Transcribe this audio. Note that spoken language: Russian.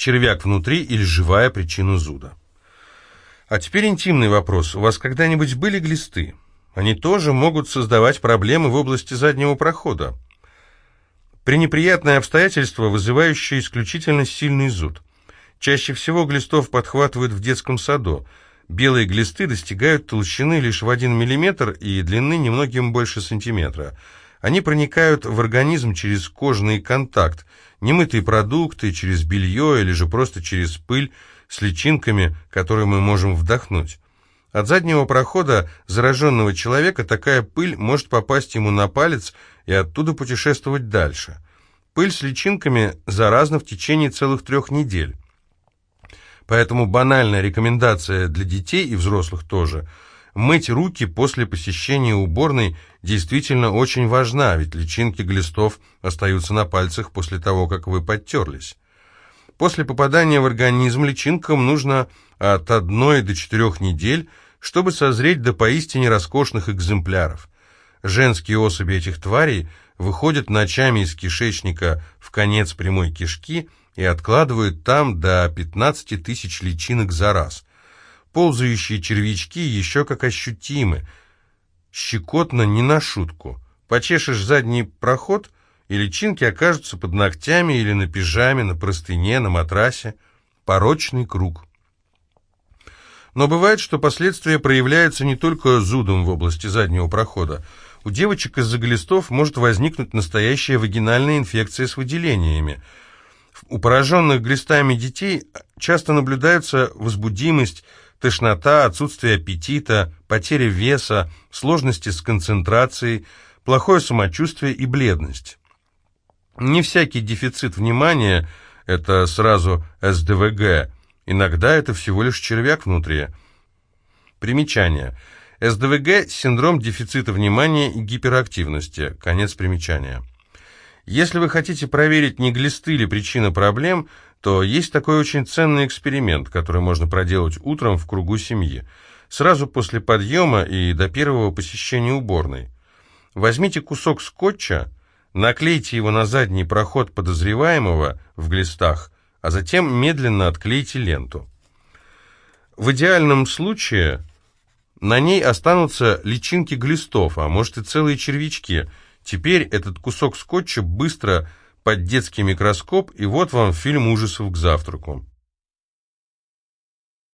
червяк внутри или живая причина зуда. А теперь интимный вопрос. У вас когда-нибудь были глисты? Они тоже могут создавать проблемы в области заднего прохода. Пренеприятное обстоятельство, вызывающее исключительно сильный зуд. Чаще всего глистов подхватывают в детском саду. Белые глисты достигают толщины лишь в 1 мм и длины немногим больше сантиметра. Они проникают в организм через кожный контакт, немытые продукты, через белье или же просто через пыль с личинками, которые мы можем вдохнуть. От заднего прохода зараженного человека такая пыль может попасть ему на палец и оттуда путешествовать дальше. Пыль с личинками заразна в течение целых трех недель. Поэтому банальная рекомендация для детей и взрослых тоже – мыть руки после посещения уборной действительно очень важна, ведь личинки глистов остаются на пальцах после того, как вы подтерлись. После попадания в организм личинкам нужно от 1 до 4 недель, чтобы созреть до поистине роскошных экземпляров. Женские особи этих тварей выходят ночами из кишечника в конец прямой кишки и откладывают там до 15 тысяч личинок за раз. Ползающие червячки еще как ощутимы. Щекотно не на шутку. Почешешь задний проход, и личинки окажутся под ногтями или на пижаме, на простыне, на матрасе. Порочный круг. Но бывает, что последствия проявляются не только зудом в области заднего прохода. У девочек из-за глистов может возникнуть настоящая вагинальная инфекция с выделениями. У пораженных глистами детей часто наблюдается возбудимость, тошнота, отсутствие аппетита, потеря веса, сложности с концентрацией, плохое самочувствие и бледность. Не всякий дефицит внимания – это сразу СДВГ – Иногда это всего лишь червяк внутри. Примечание. СДВГ – синдром дефицита внимания и гиперактивности. Конец примечания. Если вы хотите проверить, не глисты ли причина проблем, то есть такой очень ценный эксперимент, который можно проделать утром в кругу семьи, сразу после подъема и до первого посещения уборной. Возьмите кусок скотча, наклейте его на задний проход подозреваемого в глистах – а затем медленно отклейте ленту. В идеальном случае на ней останутся личинки глистов, а может и целые червячки. Теперь этот кусок скотча быстро под детский микроскоп, и вот вам фильм ужасов к завтраку.